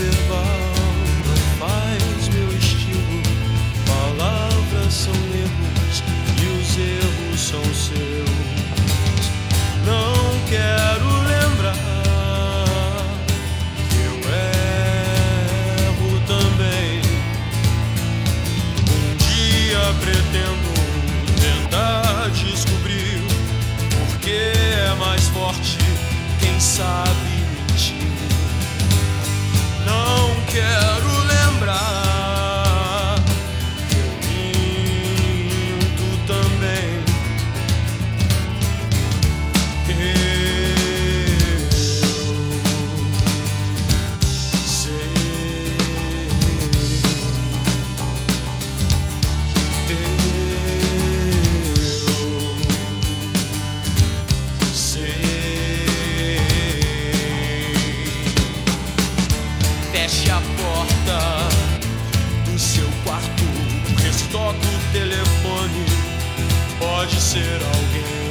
live on. telefone pode ser alguém.